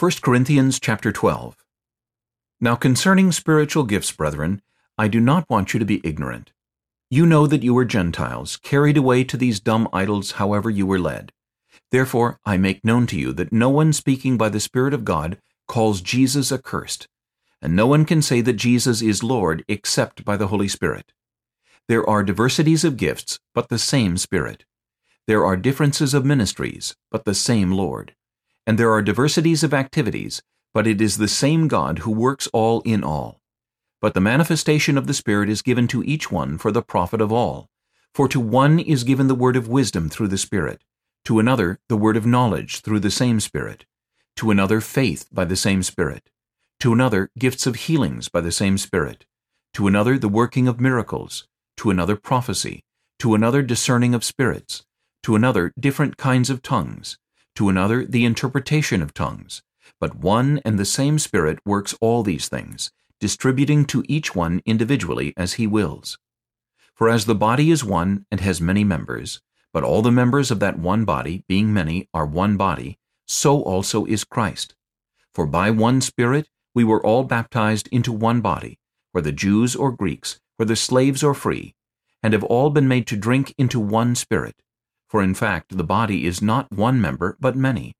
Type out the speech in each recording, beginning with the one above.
1 Corinthians chapter 12 Now concerning spiritual gifts, brethren, I do not want you to be ignorant. You know that you were Gentiles, carried away to these dumb idols however you were led. Therefore I make known to you that no one speaking by the Spirit of God calls Jesus accursed, and no one can say that Jesus is Lord except by the Holy Spirit. There are diversities of gifts, but the same Spirit. There are differences of ministries, but the same Lord. And there are diversities of activities, but it is the same God who works all in all. But the manifestation of the Spirit is given to each one for the profit of all. For to one is given the word of wisdom through the Spirit, to another the word of knowledge through the same Spirit, to another faith by the same Spirit, to another gifts of healings by the same Spirit, to another the working of miracles, to another prophecy, to another discerning of spirits, to another different kinds of tongues, to another the interpretation of tongues. But one and the same Spirit works all these things, distributing to each one individually as he wills. For as the body is one and has many members, but all the members of that one body, being many, are one body, so also is Christ. For by one Spirit we were all baptized into one body, whether Jews or Greeks, whether slaves or free, and have all been made to drink into one Spirit. For in fact the body is not one member, but many.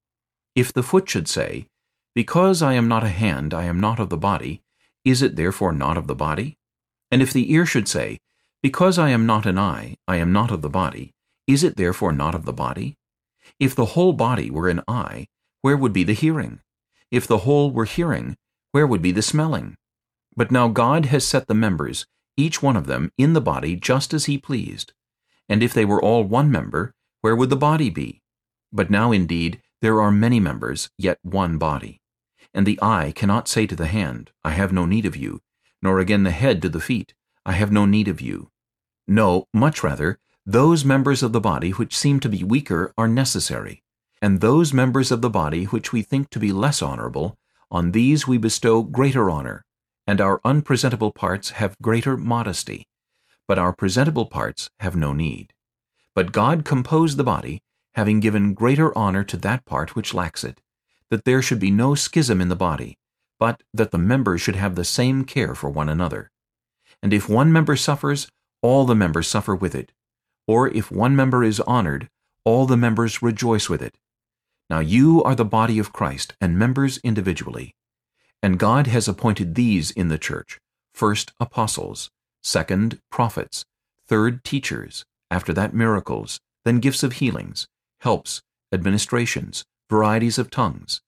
If the foot should say, Because I am not a hand, I am not of the body, is it therefore not of the body? And if the ear should say, Because I am not an eye, I am not of the body, is it therefore not of the body? If the whole body were an eye, where would be the hearing? If the whole were hearing, where would be the smelling? But now God has set the members, each one of them, in the body just as he pleased. And if they were all one member, where would the body be? But now indeed there are many members, yet one body. And the eye cannot say to the hand, I have no need of you, nor again the head to the feet, I have no need of you. No, much rather, those members of the body which seem to be weaker are necessary, and those members of the body which we think to be less honorable, on these we bestow greater honor, and our unpresentable parts have greater modesty, but our presentable parts have no need. But God composed the body, having given greater honor to that part which lacks it, that there should be no schism in the body, but that the members should have the same care for one another. And if one member suffers, all the members suffer with it. Or if one member is honored, all the members rejoice with it. Now you are the body of Christ, and members individually. And God has appointed these in the church, first apostles, second prophets, third teachers, after that miracles, then gifts of healings, helps, administrations, varieties of tongues.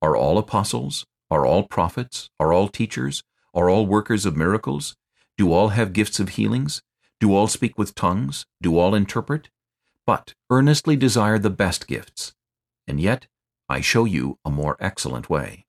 Are all apostles? Are all prophets? Are all teachers? Are all workers of miracles? Do all have gifts of healings? Do all speak with tongues? Do all interpret? But earnestly desire the best gifts. And yet I show you a more excellent way.